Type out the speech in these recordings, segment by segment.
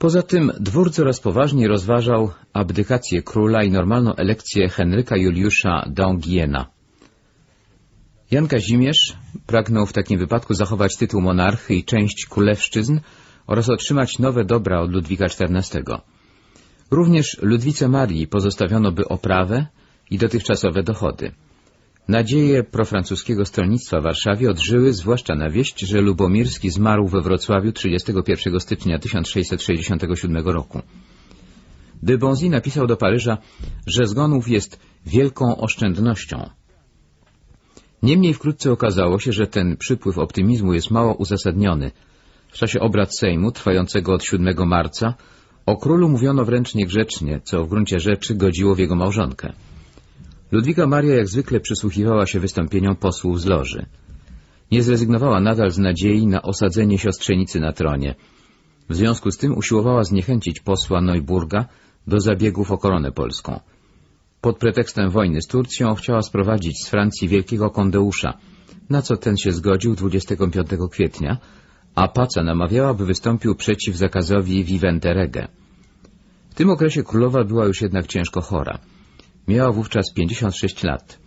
Poza tym dwór coraz poważniej rozważał abdykację króla i normalną elekcję Henryka Juliusza d'Anguiena. Jan Kazimierz pragnął w takim wypadku zachować tytuł monarchy i część królewszczyzn oraz otrzymać nowe dobra od Ludwika XIV. Również Ludwice Marii pozostawiono by oprawę i dotychczasowe dochody. Nadzieje profrancuskiego stronnictwa w Warszawie odżyły zwłaszcza na wieść, że Lubomirski zmarł we Wrocławiu 31 stycznia 1667 roku. De Bonzy napisał do Paryża, że zgonów jest wielką oszczędnością. Niemniej wkrótce okazało się, że ten przypływ optymizmu jest mało uzasadniony. W czasie obrad Sejmu, trwającego od 7 marca, o królu mówiono wręcz niegrzecznie, co w gruncie rzeczy godziło w jego małżonkę. Ludwika Maria jak zwykle przysłuchiwała się wystąpieniom posłów z loży. Nie zrezygnowała nadal z nadziei na osadzenie siostrzenicy na tronie. W związku z tym usiłowała zniechęcić posła Neuburga do zabiegów o koronę polską. Pod pretekstem wojny z Turcją chciała sprowadzić z Francji wielkiego kondeusza, na co ten się zgodził 25 kwietnia, a Paca namawiała, by wystąpił przeciw zakazowi Vivente Rege. W tym okresie królowa była już jednak ciężko chora. Miała wówczas 56 lat.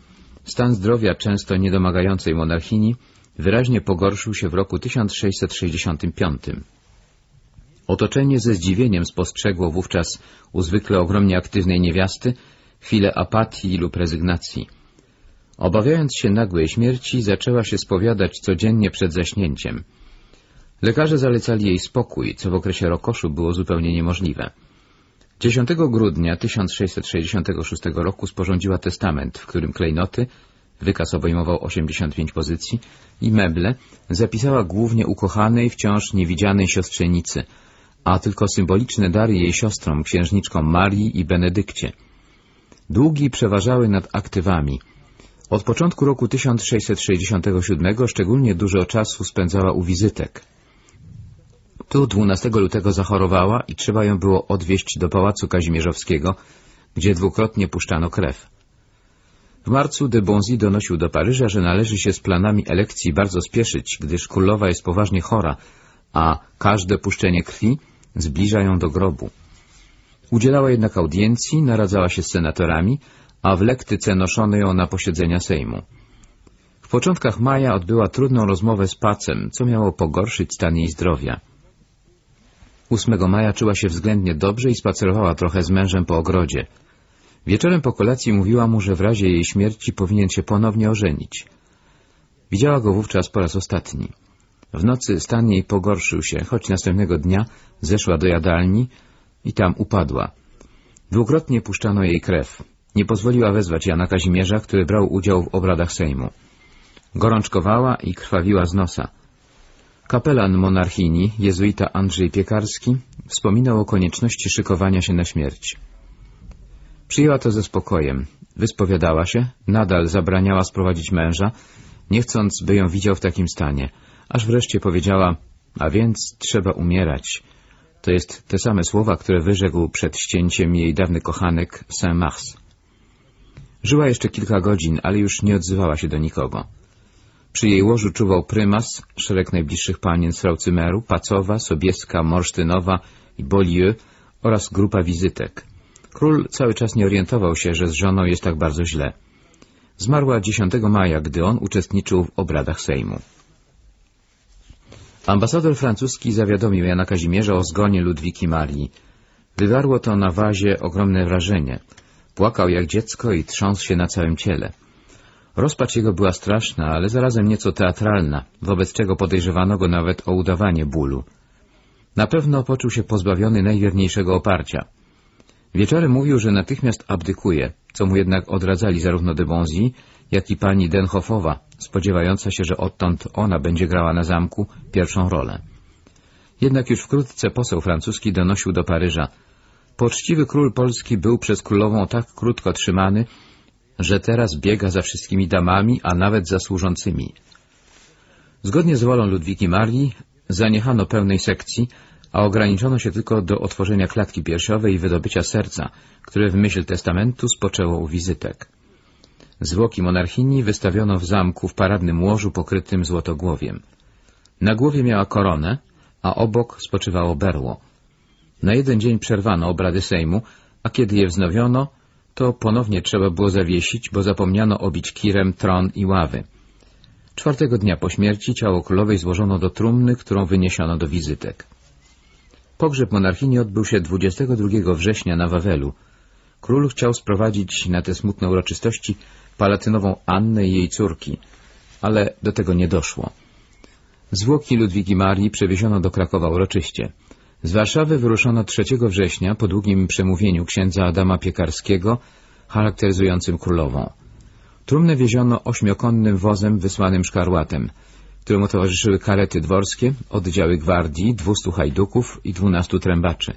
Stan zdrowia często niedomagającej monarchini wyraźnie pogorszył się w roku 1665. Otoczenie ze zdziwieniem spostrzegło wówczas u zwykle ogromnie aktywnej niewiasty chwilę apatii lub rezygnacji. Obawiając się nagłej śmierci, zaczęła się spowiadać codziennie przed zaśnięciem. Lekarze zalecali jej spokój, co w okresie rokoszu było zupełnie niemożliwe. 10 grudnia 1666 roku sporządziła testament, w którym klejnoty, wykaz obejmował 85 pozycji, i meble zapisała głównie ukochanej, wciąż niewidzianej siostrzenicy, a tylko symboliczne dary jej siostrom, księżniczkom Marii i Benedykcie. Długi przeważały nad aktywami. Od początku roku 1667 szczególnie dużo czasu spędzała u wizytek. Tu 12 lutego zachorowała i trzeba ją było odwieźć do Pałacu Kazimierzowskiego, gdzie dwukrotnie puszczano krew. W marcu de Bonzy donosił do Paryża, że należy się z planami elekcji bardzo spieszyć, gdyż królowa jest poważnie chora, a każde puszczenie krwi zbliża ją do grobu. Udzielała jednak audiencji, naradzała się z senatorami, a w lektyce noszono ją na posiedzenia Sejmu. W początkach maja odbyła trudną rozmowę z pacem, co miało pogorszyć stan jej zdrowia. 8 maja czuła się względnie dobrze i spacerowała trochę z mężem po ogrodzie. Wieczorem po kolacji mówiła mu, że w razie jej śmierci powinien się ponownie ożenić. Widziała go wówczas po raz ostatni. W nocy stan jej pogorszył się, choć następnego dnia zeszła do jadalni i tam upadła. Dwukrotnie puszczano jej krew. Nie pozwoliła wezwać Jana Kazimierza, który brał udział w obradach Sejmu. Gorączkowała i krwawiła z nosa. Kapelan monarchini, jezuita Andrzej Piekarski, wspominał o konieczności szykowania się na śmierć. Przyjęła to ze spokojem. Wyspowiadała się, nadal zabraniała sprowadzić męża, nie chcąc, by ją widział w takim stanie, aż wreszcie powiedziała, a więc trzeba umierać. To jest te same słowa, które wyrzekł przed ścięciem jej dawny kochanek Saint-Mars. Żyła jeszcze kilka godzin, ale już nie odzywała się do nikogo. Przy jej łożu czuwał prymas, szereg najbliższych panien z Fraucymeru, Pacowa, Sobieska, Morsztynowa i Beaulieu oraz grupa wizytek. Król cały czas nie orientował się, że z żoną jest tak bardzo źle. Zmarła 10 maja, gdy on uczestniczył w obradach Sejmu. Ambasador francuski zawiadomił Jana Kazimierza o zgonie Ludwiki Marii. Wywarło to na wazie ogromne wrażenie. Płakał jak dziecko i trząsł się na całym ciele. Rozpacz jego była straszna, ale zarazem nieco teatralna, wobec czego podejrzewano go nawet o udawanie bólu. Na pewno poczuł się pozbawiony najwierniejszego oparcia. Wieczorem mówił, że natychmiast abdykuje, co mu jednak odradzali zarówno de Bonzy, jak i pani Denhoffowa, spodziewająca się, że odtąd ona będzie grała na zamku pierwszą rolę. Jednak już wkrótce poseł francuski donosił do Paryża. Poczciwy król Polski był przez królową tak krótko trzymany, że teraz biega za wszystkimi damami, a nawet za służącymi. Zgodnie z wolą Ludwiki Marii zaniechano pełnej sekcji, a ograniczono się tylko do otworzenia klatki piersiowej i wydobycia serca, które w myśl testamentu spoczęło u wizytek. Zwłoki monarchini wystawiono w zamku w paradnym łożu pokrytym złotogłowiem. Na głowie miała koronę, a obok spoczywało berło. Na jeden dzień przerwano obrady Sejmu, a kiedy je wznowiono, to ponownie trzeba było zawiesić, bo zapomniano obić kirem tron i ławy. Czwartego dnia po śmierci ciało królowej złożono do trumny, którą wyniesiono do wizytek. Pogrzeb monarchini odbył się 22 września na Wawelu. Król chciał sprowadzić na te smutne uroczystości palatynową Annę i jej córki, ale do tego nie doszło. Zwłoki Ludwigi Marii przewieziono do Krakowa uroczyście. Z Warszawy wyruszono 3 września po długim przemówieniu księdza Adama Piekarskiego, charakteryzującym królową. Trumnę wieziono ośmiokonnym wozem wysłanym szkarłatem, któremu towarzyszyły karety dworskie, oddziały gwardii, dwustu hajduków i dwunastu trębaczy.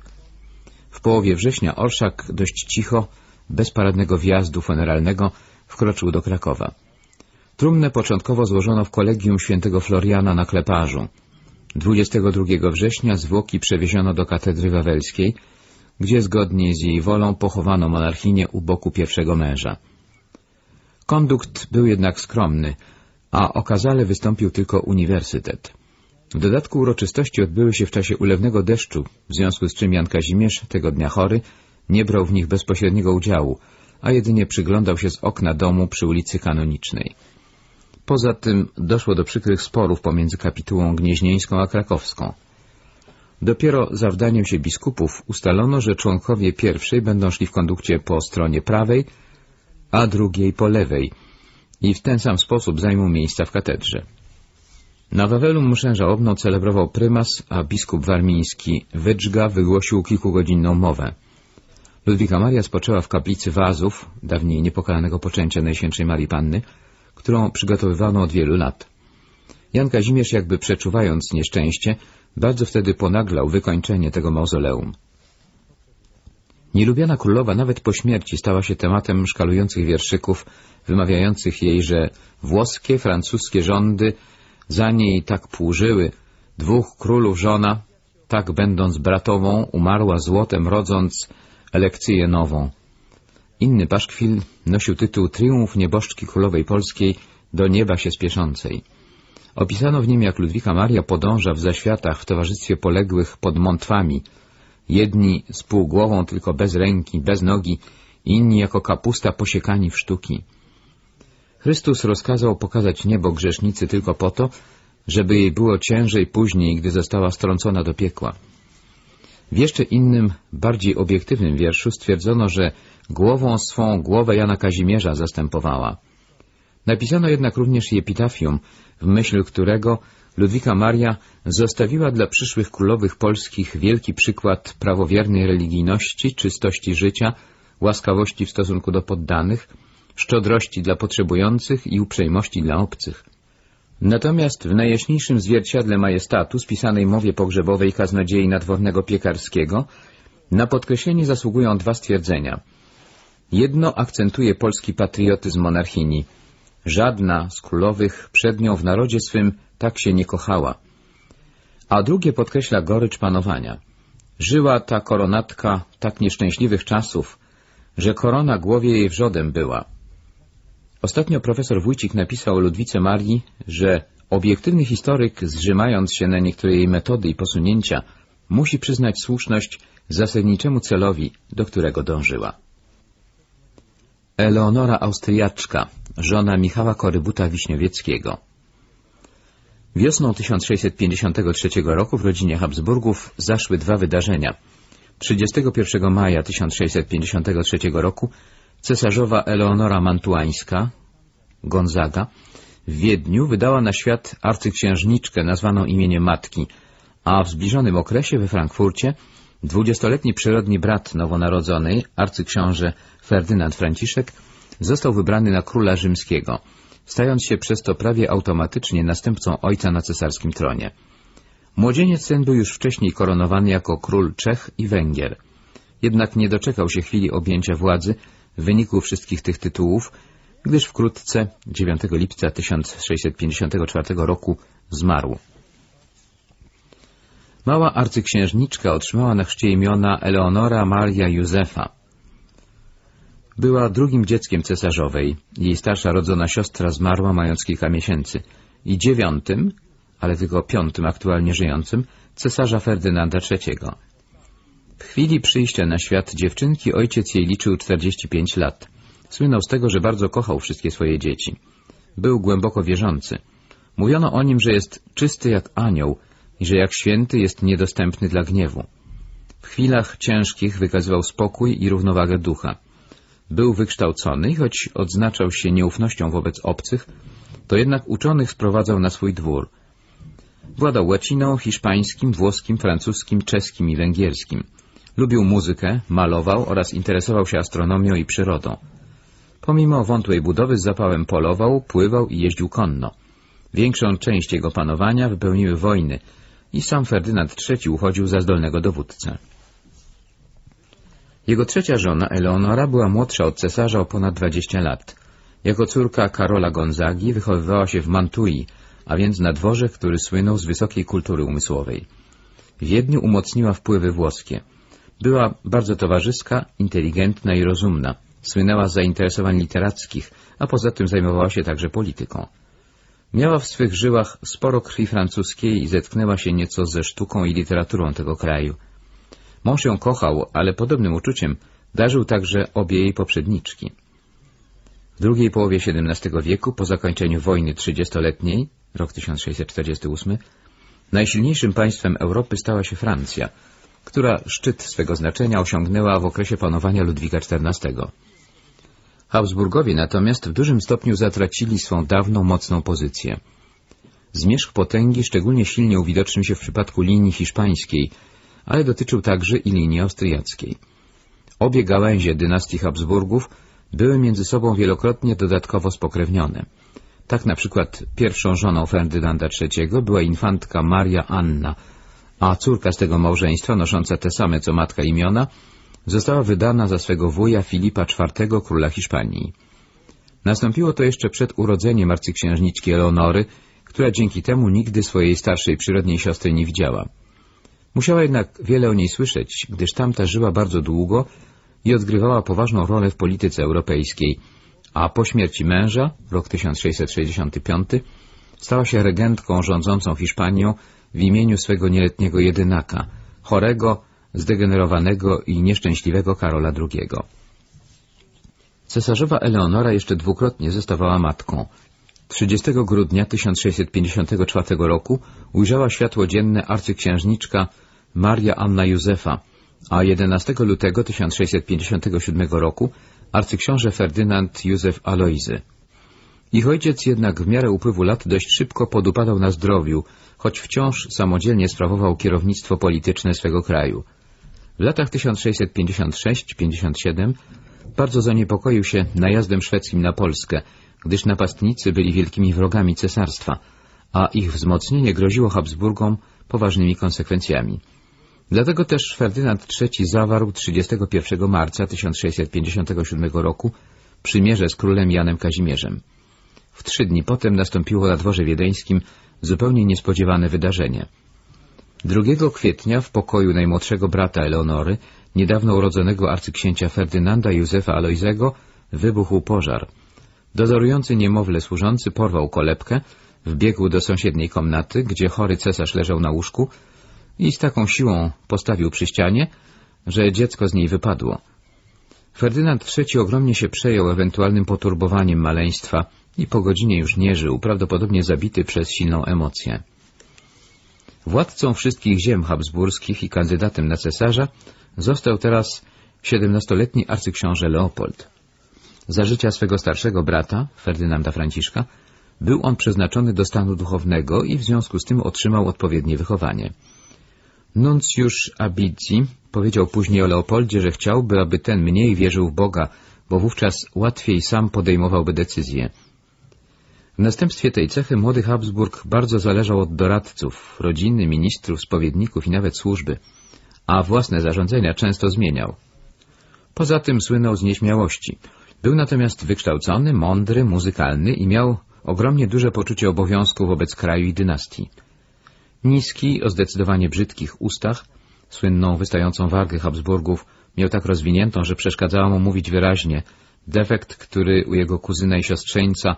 W połowie września Orszak dość cicho, bez paradnego wjazdu funeralnego, wkroczył do Krakowa. Trumnę początkowo złożono w kolegium świętego Floriana na Kleparzu. 22 września zwłoki przewieziono do katedry wawelskiej, gdzie zgodnie z jej wolą pochowano monarchinię u boku pierwszego męża. Kondukt był jednak skromny, a okazale wystąpił tylko uniwersytet. W dodatku uroczystości odbyły się w czasie ulewnego deszczu, w związku z czym Jan Kazimierz, tego dnia chory, nie brał w nich bezpośredniego udziału, a jedynie przyglądał się z okna domu przy ulicy Kanonicznej. Poza tym doszło do przykrych sporów pomiędzy kapitułą gnieźnieńską a krakowską. Dopiero za wdaniem się biskupów ustalono, że członkowie pierwszej będą szli w kondukcie po stronie prawej, a drugiej po lewej i w ten sam sposób zajmą miejsca w katedrze. Na Wawelu mszę żałobną celebrował prymas, a biskup warmiński Wydżga wygłosił kilkugodzinną mowę. Ludwika Maria spoczęła w kaplicy Wazów, dawniej niepokalanego poczęcia Najświętszej Marii Panny, którą przygotowywano od wielu lat. Jan Kazimierz, jakby przeczuwając nieszczęście, bardzo wtedy ponaglał wykończenie tego mauzoleum. Nielubiana królowa nawet po śmierci stała się tematem szkalujących wierszyków, wymawiających jej, że włoskie, francuskie rządy za niej tak płużyły, dwóch królów żona, tak będąc bratową, umarła złotem rodząc elekcję nową. Inny paszkwil nosił tytuł Triumf nieboszczki królowej polskiej do nieba się spieszącej. Opisano w nim, jak Ludwika Maria podąża w zaświatach w towarzystwie poległych pod mątwami, jedni z półgłową tylko bez ręki, bez nogi, inni jako kapusta posiekani w sztuki. Chrystus rozkazał pokazać niebo grzesznicy tylko po to, żeby jej było ciężej później, gdy została strącona do piekła. W jeszcze innym, bardziej obiektywnym wierszu stwierdzono, że głową swą głowę Jana Kazimierza zastępowała. Napisano jednak również i epitafium, w myśl którego Ludwika Maria zostawiła dla przyszłych królowych polskich wielki przykład prawowiernej religijności, czystości życia, łaskawości w stosunku do poddanych, szczodrości dla potrzebujących i uprzejmości dla obcych. Natomiast w najjaśniejszym zwierciadle majestatu spisanej mowie pogrzebowej kaznodziei nadwornego piekarskiego na podkreślenie zasługują dwa stwierdzenia. Jedno akcentuje polski patriotyzm monarchini. Żadna z królowych przed nią w narodzie swym tak się nie kochała. A drugie podkreśla gorycz panowania. Żyła ta koronatka tak nieszczęśliwych czasów, że korona głowie jej wrzodem była. Ostatnio profesor Wójcik napisał o Ludwice Marii, że obiektywny historyk, zrzymając się na niektóre jej metody i posunięcia, musi przyznać słuszność zasadniczemu celowi, do którego dążyła. Eleonora Austriaczka, żona Michała Korybuta Wiśniowieckiego. Wiosną 1653 roku w rodzinie Habsburgów zaszły dwa wydarzenia. 31 maja 1653 roku cesarzowa Eleonora Mantuańska, Gonzaga, w Wiedniu wydała na świat arcyksiężniczkę nazwaną imieniem matki, a w zbliżonym okresie we Frankfurcie dwudziestoletni przyrodni brat nowonarodzonej, arcyksiąże Ferdynand Franciszek, został wybrany na króla rzymskiego, stając się przez to prawie automatycznie następcą ojca na cesarskim tronie. Młodzieniec ten był już wcześniej koronowany jako król Czech i Węgier. Jednak nie doczekał się chwili objęcia władzy w wyniku wszystkich tych tytułów, gdyż wkrótce, 9 lipca 1654 roku, zmarł. Mała arcyksiężniczka otrzymała na chrzcie imiona Eleonora Maria Józefa. Była drugim dzieckiem cesarzowej, jej starsza rodzona siostra zmarła mając kilka miesięcy i dziewiątym, ale tylko piątym aktualnie żyjącym, cesarza Ferdynanda III. W chwili przyjścia na świat dziewczynki ojciec jej liczył 45 lat. Słynął z tego, że bardzo kochał wszystkie swoje dzieci. Był głęboko wierzący. Mówiono o nim, że jest czysty jak anioł i że jak święty jest niedostępny dla gniewu. W chwilach ciężkich wykazywał spokój i równowagę ducha. Był wykształcony i choć odznaczał się nieufnością wobec obcych, to jednak uczonych sprowadzał na swój dwór. Władał łaciną, hiszpańskim, włoskim, francuskim, czeskim i węgierskim. Lubił muzykę, malował oraz interesował się astronomią i przyrodą. Pomimo wątłej budowy z zapałem polował, pływał i jeździł konno. Większą część jego panowania wypełniły wojny i sam Ferdynand III uchodził za zdolnego dowódcę. Jego trzecia żona, Eleonora, była młodsza od cesarza o ponad 20 lat. Jako córka Karola Gonzagi wychowywała się w Mantui, a więc na dworze, który słynął z wysokiej kultury umysłowej. W Wiedniu umocniła wpływy włoskie. Była bardzo towarzyska, inteligentna i rozumna. Słynęła z zainteresowań literackich, a poza tym zajmowała się także polityką. Miała w swych żyłach sporo krwi francuskiej i zetknęła się nieco ze sztuką i literaturą tego kraju. Mąż ją kochał, ale podobnym uczuciem darzył także obie jej poprzedniczki. W drugiej połowie XVII wieku, po zakończeniu wojny trzydziestoletniej, rok 1648, najsilniejszym państwem Europy stała się Francja, która szczyt swego znaczenia osiągnęła w okresie panowania Ludwika XIV. Habsburgowie natomiast w dużym stopniu zatracili swą dawną mocną pozycję. Zmierzch potęgi szczególnie silnie uwidocznił się w przypadku linii hiszpańskiej, ale dotyczył także i linii austriackiej. Obie gałęzie dynastii Habsburgów były między sobą wielokrotnie dodatkowo spokrewnione. Tak na przykład pierwszą żoną Ferdynanda III była infantka Maria Anna, a córka z tego małżeństwa, nosząca te same co matka imiona, została wydana za swego wuja Filipa IV, króla Hiszpanii. Nastąpiło to jeszcze przed urodzeniem arcyksiężniczki Eleonory, która dzięki temu nigdy swojej starszej przyrodniej siostry nie widziała. Musiała jednak wiele o niej słyszeć, gdyż tamta żyła bardzo długo i odgrywała poważną rolę w polityce europejskiej, a po śmierci męża, rok 1665, stała się regentką rządzącą Hiszpanią w imieniu swego nieletniego jedynaka, chorego, zdegenerowanego i nieszczęśliwego Karola II. Cesarzowa Eleonora jeszcze dwukrotnie zostawała matką. 30 grudnia 1654 roku ujrzała światło dzienne arcyksiężniczka Maria Anna Józefa, a 11 lutego 1657 roku arcyksiąże Ferdynand Józef Alojzy. Ich ojciec jednak w miarę upływu lat dość szybko podupadał na zdrowiu, choć wciąż samodzielnie sprawował kierownictwo polityczne swego kraju. W latach 1656-57 bardzo zaniepokoił się najazdem szwedzkim na Polskę, gdyż napastnicy byli wielkimi wrogami cesarstwa, a ich wzmocnienie groziło Habsburgom poważnymi konsekwencjami. Dlatego też Ferdynand III zawarł 31 marca 1657 roku przymierze z królem Janem Kazimierzem. W trzy dni potem nastąpiło na dworze wiedeńskim zupełnie niespodziewane wydarzenie. 2 kwietnia w pokoju najmłodszego brata Eleonory, niedawno urodzonego arcyksięcia Ferdynanda Józefa Alojzego, wybuchł pożar. Dozorujący niemowlę służący porwał kolebkę, wbiegł do sąsiedniej komnaty, gdzie chory cesarz leżał na łóżku i z taką siłą postawił przy ścianie, że dziecko z niej wypadło. Ferdynand III ogromnie się przejął ewentualnym poturbowaniem maleństwa i po godzinie już nie żył, prawdopodobnie zabity przez silną emocję. Władcą wszystkich ziem habsburskich i kandydatem na cesarza został teraz siedemnastoletni arcyksiąże Leopold. Za życia swego starszego brata, Ferdynanda Franciszka, był on przeznaczony do stanu duchownego i w związku z tym otrzymał odpowiednie wychowanie. Nuncjusz Abidzi powiedział później o Leopoldzie, że chciałby, aby ten mniej wierzył w Boga, bo wówczas łatwiej sam podejmowałby decyzje. W następstwie tej cechy młody Habsburg bardzo zależał od doradców, rodziny, ministrów, spowiedników i nawet służby, a własne zarządzenia często zmieniał. Poza tym słynął z nieśmiałości. Był natomiast wykształcony, mądry, muzykalny i miał ogromnie duże poczucie obowiązku wobec kraju i dynastii. Niski, o zdecydowanie brzydkich ustach, słynną wystającą wargę Habsburgów, miał tak rozwiniętą, że przeszkadzała mu mówić wyraźnie, defekt, który u jego kuzyna i siostrzeńca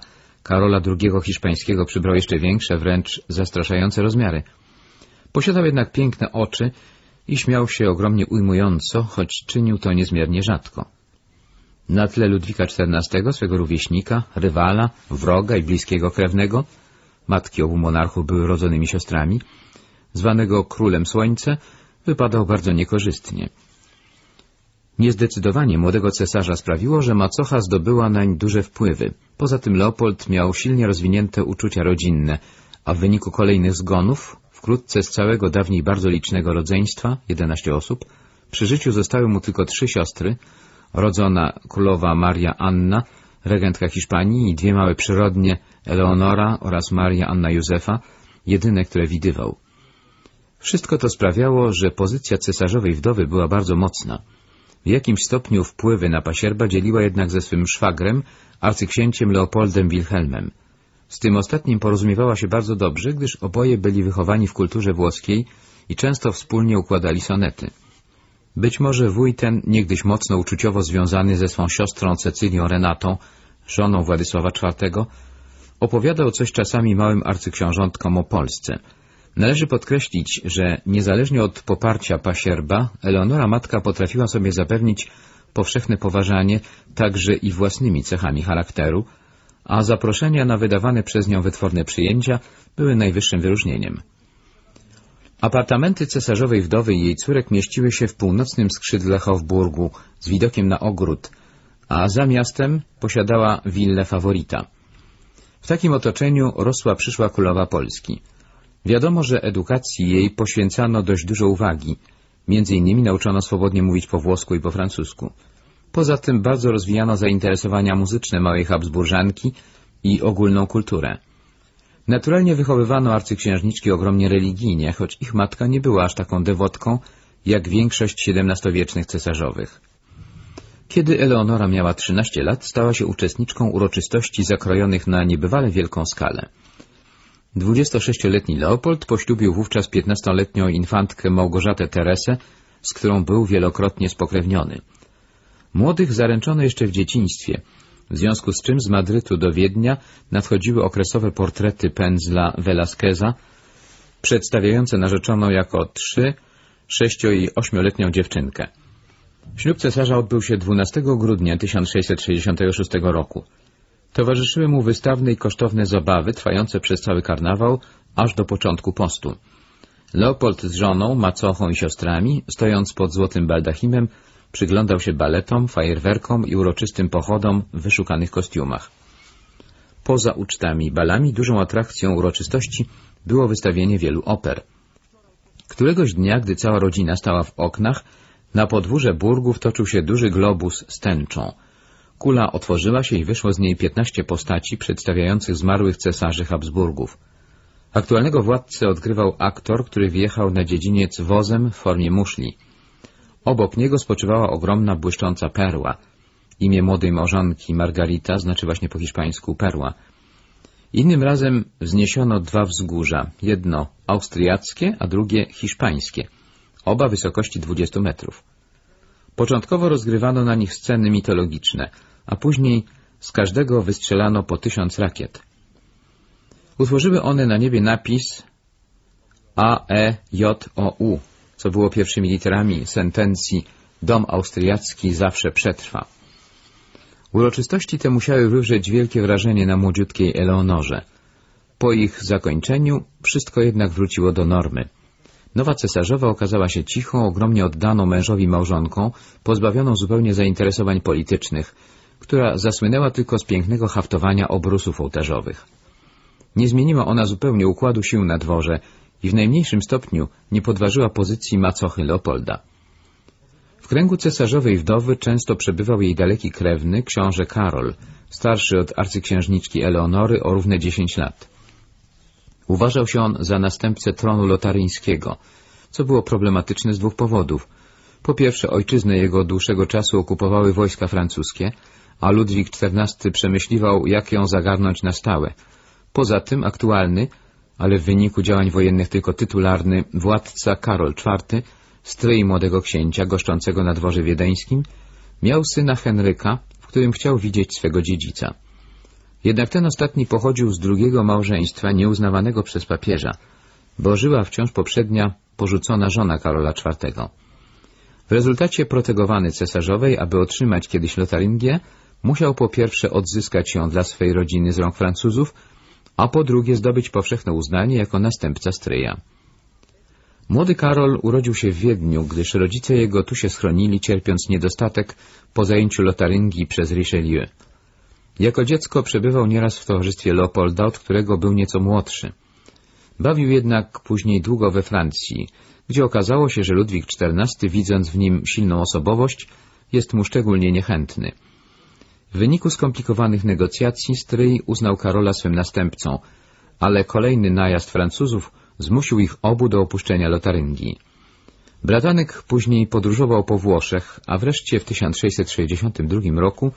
Karola II hiszpańskiego przybrał jeszcze większe, wręcz zastraszające rozmiary. Posiadał jednak piękne oczy i śmiał się ogromnie ujmująco, choć czynił to niezmiernie rzadko. Na tle Ludwika XIV, swego rówieśnika, rywala, wroga i bliskiego krewnego, matki obu monarchów były rodzonymi siostrami, zwanego Królem Słońce, wypadał bardzo niekorzystnie. Niezdecydowanie młodego cesarza sprawiło, że macocha zdobyła nań duże wpływy. Poza tym Leopold miał silnie rozwinięte uczucia rodzinne, a w wyniku kolejnych zgonów, wkrótce z całego dawniej bardzo licznego rodzeństwa, 11 osób, przy życiu zostały mu tylko trzy siostry, rodzona królowa Maria Anna, regentka Hiszpanii i dwie małe przyrodnie, Eleonora oraz Maria Anna Józefa, jedyne, które widywał. Wszystko to sprawiało, że pozycja cesarzowej wdowy była bardzo mocna. W jakimś stopniu wpływy na pasierba dzieliła jednak ze swym szwagrem, arcyksięciem Leopoldem Wilhelmem. Z tym ostatnim porozumiewała się bardzo dobrze, gdyż oboje byli wychowani w kulturze włoskiej i często wspólnie układali sonety. Być może wuj ten, niegdyś mocno uczuciowo związany ze swą siostrą Cecylią Renatą, żoną Władysława IV, opowiadał coś czasami małym arcyksiążątkom o Polsce. Należy podkreślić, że niezależnie od poparcia pasierba, Eleonora matka potrafiła sobie zapewnić powszechne poważanie także i własnymi cechami charakteru, a zaproszenia na wydawane przez nią wytworne przyjęcia były najwyższym wyróżnieniem. Apartamenty cesarzowej wdowy i jej córek mieściły się w północnym skrzydle Hofburgu z widokiem na ogród, a za miastem posiadała willę faworita. W takim otoczeniu rosła przyszła królowa Polski. Wiadomo, że edukacji jej poświęcano dość dużo uwagi. Między innymi nauczono swobodnie mówić po włosku i po francusku. Poza tym bardzo rozwijano zainteresowania muzyczne małej Habsburżanki i ogólną kulturę. Naturalnie wychowywano arcyksiężniczki ogromnie religijnie, choć ich matka nie była aż taką dewotką, jak większość XVII-wiecznych cesarzowych. Kiedy Eleonora miała 13 lat, stała się uczestniczką uroczystości zakrojonych na niebywale wielką skalę. 26-letni Leopold poślubił wówczas 15-letnią infantkę Małgorzatę Teresę, z którą był wielokrotnie spokrewniony. Młodych zaręczono jeszcze w dzieciństwie, w związku z czym z Madrytu do Wiednia nadchodziły okresowe portrety pędzla Velasqueza, przedstawiające narzeczoną jako trzy, sześcio- i ośmioletnią dziewczynkę. Ślub cesarza odbył się 12 grudnia 1666 roku. Towarzyszyły mu wystawne i kosztowne zabawy trwające przez cały karnawał aż do początku postu. Leopold z żoną, macochą i siostrami, stojąc pod złotym baldachimem, przyglądał się baletom, fajerwerkom i uroczystym pochodom w wyszukanych kostiumach. Poza ucztami i balami dużą atrakcją uroczystości było wystawienie wielu oper. Któregoś dnia, gdy cała rodzina stała w oknach, na podwórze burgów toczył się duży globus z tęczą. Kula otworzyła się i wyszło z niej piętnaście postaci przedstawiających zmarłych cesarzy Habsburgów. Aktualnego władcę odgrywał aktor, który wjechał na dziedziniec wozem w formie muszli. Obok niego spoczywała ogromna, błyszcząca perła. Imię młodej małżonki Margarita znaczy właśnie po hiszpańsku perła. Innym razem wzniesiono dwa wzgórza, jedno austriackie, a drugie hiszpańskie, oba wysokości 20 metrów. Początkowo rozgrywano na nich sceny mitologiczne, a później z każdego wystrzelano po tysiąc rakiet. Utworzyły one na niebie napis A, E, J, O, U, co było pierwszymi literami sentencji Dom austriacki zawsze przetrwa. Uroczystości te musiały wywrzeć wielkie wrażenie na młodziutkiej Eleonorze. Po ich zakończeniu wszystko jednak wróciło do normy. Nowa cesarzowa okazała się cichą, ogromnie oddaną mężowi małżonką, pozbawioną zupełnie zainteresowań politycznych, która zasłynęła tylko z pięknego haftowania obrusów ołtarzowych. Nie zmieniła ona zupełnie układu sił na dworze i w najmniejszym stopniu nie podważyła pozycji macochy Leopolda. W kręgu cesarzowej wdowy często przebywał jej daleki krewny, książę Karol, starszy od arcyksiężniczki Eleonory o równe dziesięć lat. Uważał się on za następcę tronu lotaryńskiego, co było problematyczne z dwóch powodów. Po pierwsze, ojczyznę jego dłuższego czasu okupowały wojska francuskie, a Ludwik XIV przemyśliwał, jak ją zagarnąć na stałe. Poza tym aktualny, ale w wyniku działań wojennych tylko tytularny, władca Karol IV, stryj młodego księcia goszczącego na dworze wiedeńskim, miał syna Henryka, w którym chciał widzieć swego dziedzica. Jednak ten ostatni pochodził z drugiego małżeństwa nieuznawanego przez papieża. bo żyła wciąż poprzednia, porzucona żona Karola IV. W rezultacie protegowany cesarzowej, aby otrzymać kiedyś Lotaryngię, musiał po pierwsze odzyskać ją dla swej rodziny z rąk Francuzów, a po drugie zdobyć powszechne uznanie jako następca stryja. Młody Karol urodził się w Wiedniu, gdyż rodzice jego tu się schronili, cierpiąc niedostatek po zajęciu Lotaryngii przez Richelieu. Jako dziecko przebywał nieraz w towarzystwie Leopolda, od którego był nieco młodszy. Bawił jednak później długo we Francji, gdzie okazało się, że Ludwik XIV, widząc w nim silną osobowość, jest mu szczególnie niechętny. W wyniku skomplikowanych negocjacji stryj uznał Karola swym następcą, ale kolejny najazd Francuzów zmusił ich obu do opuszczenia Lotaryngii. Bratanek później podróżował po Włoszech, a wreszcie w 1662 roku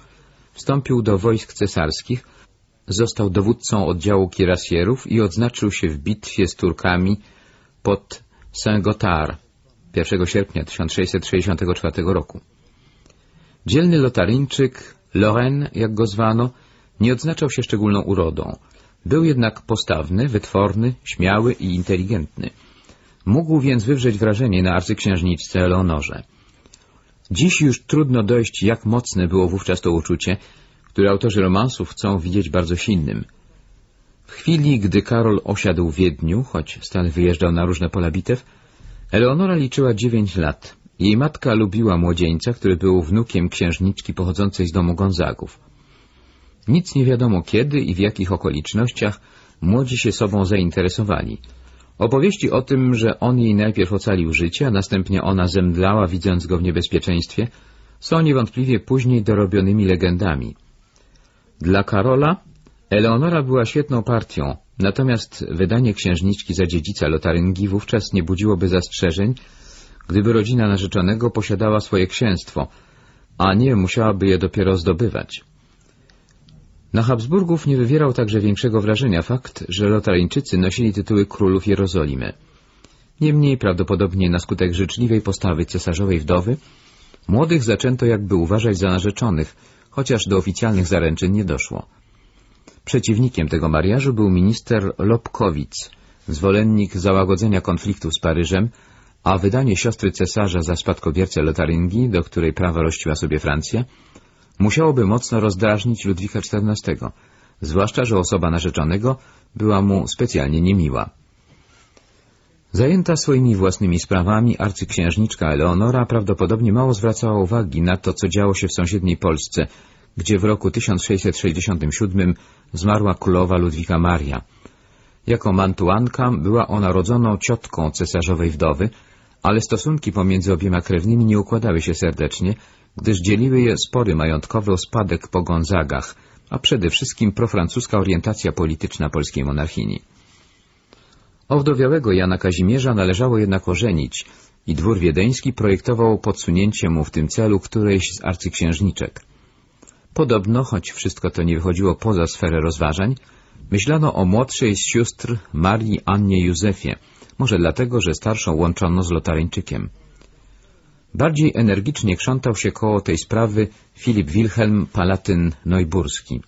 wstąpił do wojsk cesarskich, został dowódcą oddziału kirasjerów i odznaczył się w bitwie z Turkami pod Saint-Gothard 1 sierpnia 1664 roku. Dzielny lotaryńczyk, Lorraine, jak go zwano, nie odznaczał się szczególną urodą. Był jednak postawny, wytworny, śmiały i inteligentny. Mógł więc wywrzeć wrażenie na arcyksiężniczce Eleonorze. Dziś już trudno dojść, jak mocne było wówczas to uczucie, które autorzy romansów chcą widzieć bardzo silnym. W chwili, gdy Karol osiadł w Wiedniu, choć stale wyjeżdżał na różne pola bitew, Eleonora liczyła dziewięć lat. Jej matka lubiła młodzieńca, który był wnukiem księżniczki pochodzącej z domu Gonzagów. Nic nie wiadomo kiedy i w jakich okolicznościach młodzi się sobą zainteresowali. Opowieści o tym, że on jej najpierw ocalił życie, a następnie ona zemdlała, widząc go w niebezpieczeństwie, są niewątpliwie później dorobionymi legendami. Dla Karola Eleonora była świetną partią, natomiast wydanie księżniczki za dziedzica Lotaryngii wówczas nie budziłoby zastrzeżeń, gdyby rodzina narzeczonego posiadała swoje księstwo, a nie musiałaby je dopiero zdobywać. Na Habsburgów nie wywierał także większego wrażenia fakt, że Lotaryńczycy nosili tytuły królów Jerozolimy. Niemniej prawdopodobnie na skutek życzliwej postawy cesarzowej wdowy młodych zaczęto jakby uważać za narzeczonych, chociaż do oficjalnych zaręczyn nie doszło. Przeciwnikiem tego mariażu był minister Lobkowicz, zwolennik załagodzenia konfliktu z Paryżem, a wydanie siostry cesarza za spadkobiercę Lotaryngii, do której prawa rościła sobie Francja, musiałoby mocno rozdrażnić Ludwika XIV, zwłaszcza, że osoba narzeczonego była mu specjalnie niemiła. Zajęta swoimi własnymi sprawami, arcyksiężniczka Eleonora prawdopodobnie mało zwracała uwagi na to, co działo się w sąsiedniej Polsce, gdzie w roku 1667 zmarła królowa Ludwika Maria. Jako mantuanka była ona rodzoną ciotką cesarzowej wdowy, ale stosunki pomiędzy obiema krewnymi nie układały się serdecznie, gdyż dzieliły je spory majątkowe o spadek po Gonzagach, a przede wszystkim profrancuska orientacja polityczna polskiej monarchini. Owdowiałego Jana Kazimierza należało jednak ożenić i dwór wiedeński projektował podsunięcie mu w tym celu którejś z arcyksiężniczek. Podobno, choć wszystko to nie wychodziło poza sferę rozważań, myślano o młodszej z sióstr Marii Annie Józefie, może dlatego, że starszą łączono z Lotaryńczykiem. Bardziej energicznie krzątał się koło tej sprawy Filip Wilhelm Palatyn Neuburski.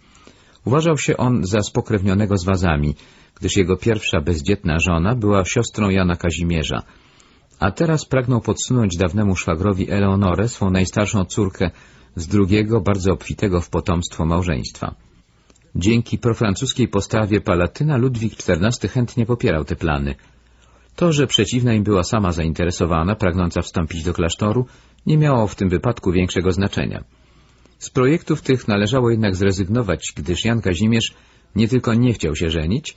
Uważał się on za spokrewnionego z wazami, gdyż jego pierwsza bezdzietna żona była siostrą Jana Kazimierza, a teraz pragnął podsunąć dawnemu szwagrowi Eleonorę, swą najstarszą córkę, z drugiego, bardzo obfitego w potomstwo małżeństwa. Dzięki profrancuskiej postawie Palatyna Ludwik XIV chętnie popierał te plany. To, że przeciwna im była sama zainteresowana, pragnąca wstąpić do klasztoru, nie miało w tym wypadku większego znaczenia. Z projektów tych należało jednak zrezygnować, gdyż Jan Kazimierz nie tylko nie chciał się żenić,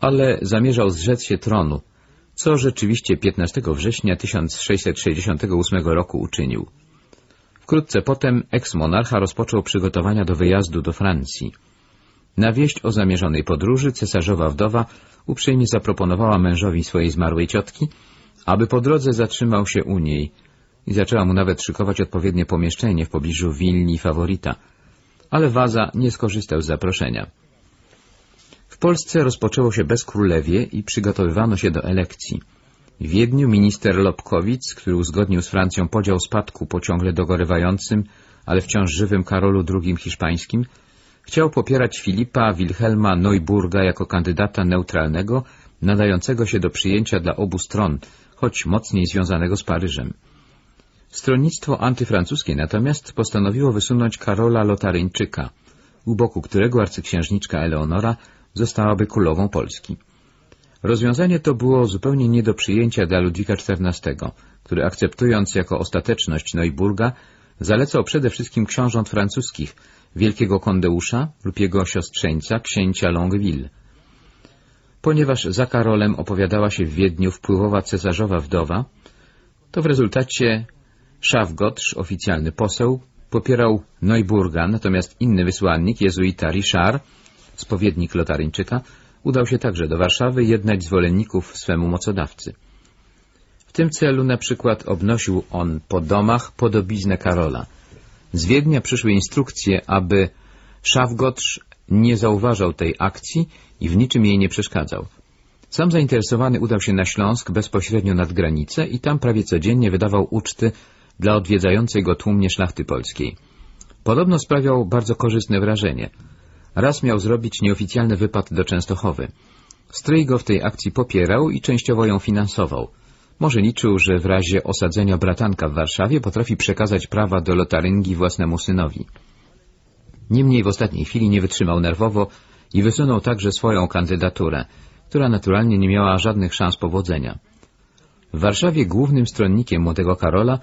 ale zamierzał zrzec się tronu, co rzeczywiście 15 września 1668 roku uczynił. Wkrótce potem eks-monarcha rozpoczął przygotowania do wyjazdu do Francji. Na wieść o zamierzonej podróży cesarzowa wdowa uprzejmie zaproponowała mężowi swojej zmarłej ciotki, aby po drodze zatrzymał się u niej i zaczęła mu nawet szykować odpowiednie pomieszczenie w pobliżu willi faworita, ale Waza nie skorzystał z zaproszenia. W Polsce rozpoczęło się bezkrólewie i przygotowywano się do elekcji. W Wiedniu minister Lobkowic, który uzgodnił z Francją podział spadku po ciągle dogorywającym, ale wciąż żywym Karolu II hiszpańskim, chciał popierać Filipa Wilhelma Neuburga jako kandydata neutralnego nadającego się do przyjęcia dla obu stron, choć mocniej związanego z Paryżem. Stronnictwo antyfrancuskie natomiast postanowiło wysunąć Karola Lotaryńczyka, u boku którego arcyksiężniczka Eleonora zostałaby królową Polski. Rozwiązanie to było zupełnie nie do przyjęcia dla Ludwika XIV, który akceptując jako ostateczność Neuburga, zalecał przede wszystkim książąt francuskich, wielkiego Kondeusza lub jego siostrzeńca, księcia Longueville. Ponieważ za Karolem opowiadała się w Wiedniu wpływowa cesarzowa wdowa, to w rezultacie Szafgotsz, oficjalny poseł, popierał Neuburga, natomiast inny wysłannik, jezuita Richard, spowiednik Lotaryńczyka, udał się także do Warszawy jednać zwolenników swemu mocodawcy. W tym celu na przykład obnosił on po domach podobiznę Karola. Z Wiednia przyszły instrukcje, aby Szafgotsz nie zauważał tej akcji i w niczym jej nie przeszkadzał. Sam zainteresowany udał się na Śląsk bezpośrednio nad granicę i tam prawie codziennie wydawał uczty dla odwiedzającej go tłumnie szlachty polskiej. Podobno sprawiał bardzo korzystne wrażenie. Raz miał zrobić nieoficjalny wypad do Częstochowy. Stryj go w tej akcji popierał i częściowo ją finansował. Może liczył, że w razie osadzenia bratanka w Warszawie potrafi przekazać prawa do lotaryngii własnemu synowi. Niemniej w ostatniej chwili nie wytrzymał nerwowo i wysunął także swoją kandydaturę, która naturalnie nie miała żadnych szans powodzenia. W Warszawie głównym stronnikiem młodego Karola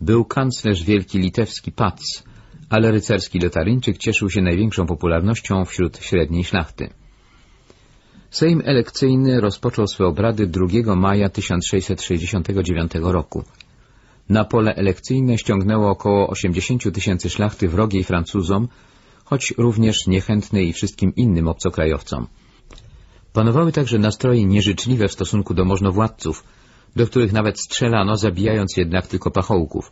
był kanclerz wielki litewski Pac, ale rycerski lotaryńczyk cieszył się największą popularnością wśród średniej szlachty. Sejm elekcyjny rozpoczął swe obrady 2 maja 1669 roku. Na pole elekcyjne ściągnęło około 80 tysięcy szlachty wrogiej Francuzom, choć również niechętnej wszystkim innym obcokrajowcom. Panowały także nastroje nieżyczliwe w stosunku do możnowładców, do których nawet strzelano, zabijając jednak tylko pachołków.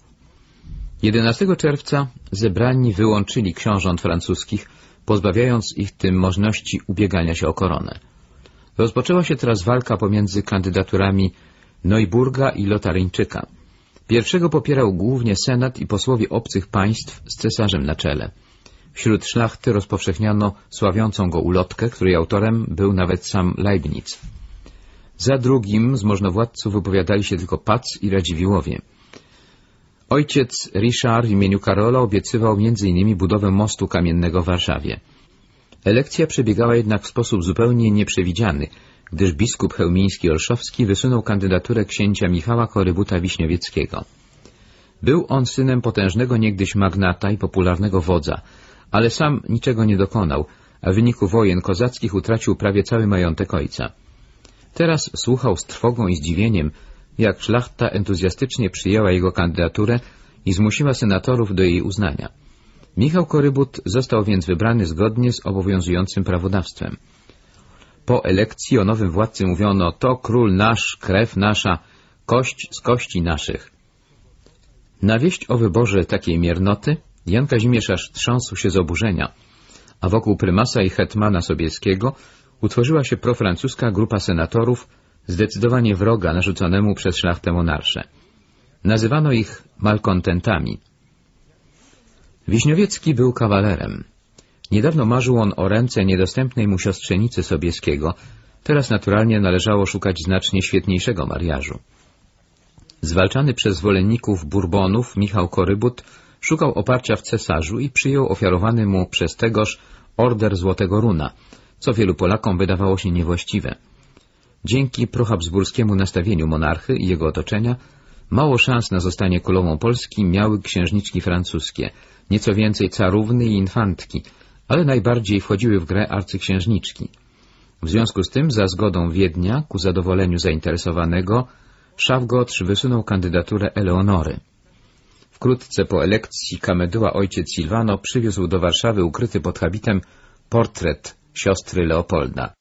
11 czerwca zebrani wyłączyli książąt francuskich, pozbawiając ich tym możliwości ubiegania się o koronę. Rozpoczęła się teraz walka pomiędzy kandydaturami Neuburga i Lotaryńczyka. Pierwszego popierał głównie senat i posłowie obcych państw z cesarzem na czele. Wśród szlachty rozpowszechniano sławiącą go ulotkę, której autorem był nawet sam Leibniz. Za drugim z możnowładców wypowiadali się tylko Pac i Radziwiłowie. Ojciec Richard w imieniu Karola obiecywał m.in. budowę mostu kamiennego w Warszawie. Elekcja przebiegała jednak w sposób zupełnie nieprzewidziany, gdyż biskup chełmiński Olszowski wysunął kandydaturę księcia Michała Korybuta Wiśniowieckiego. Był on synem potężnego niegdyś magnata i popularnego wodza, ale sam niczego nie dokonał, a w wyniku wojen kozackich utracił prawie cały majątek ojca. Teraz słuchał z trwogą i zdziwieniem, jak szlachta entuzjastycznie przyjęła jego kandydaturę i zmusiła senatorów do jej uznania. Michał Korybut został więc wybrany zgodnie z obowiązującym prawodawstwem. Po elekcji o nowym władcy mówiono to król nasz, krew nasza, kość z kości naszych. Na wieść o wyborze takiej miernoty Jan Kazimierz aż trząsł się z oburzenia, a wokół prymasa i hetmana Sobieskiego utworzyła się profrancuska grupa senatorów, zdecydowanie wroga narzuconemu przez szlachtę monarsze. Nazywano ich malkontentami. Wiśniowiecki był kawalerem. Niedawno marzył on o ręce niedostępnej mu siostrzenicy Sobieskiego, teraz naturalnie należało szukać znacznie świetniejszego mariażu. Zwalczany przez zwolenników Burbonów Michał Korybut szukał oparcia w cesarzu i przyjął ofiarowany mu przez tegoż order Złotego Runa, co wielu Polakom wydawało się niewłaściwe. Dzięki prohabsburskiemu nastawieniu monarchy i jego otoczenia mało szans na zostanie królową Polski miały księżniczki francuskie, nieco więcej carówny i infantki, ale najbardziej wchodziły w grę arcyksiężniczki. W związku z tym, za zgodą Wiednia, ku zadowoleniu zainteresowanego, Szafgotsz wysunął kandydaturę Eleonory. Wkrótce po elekcji Kameduła ojciec Silvano przywiózł do Warszawy ukryty pod habitem portret siostry Leopolda.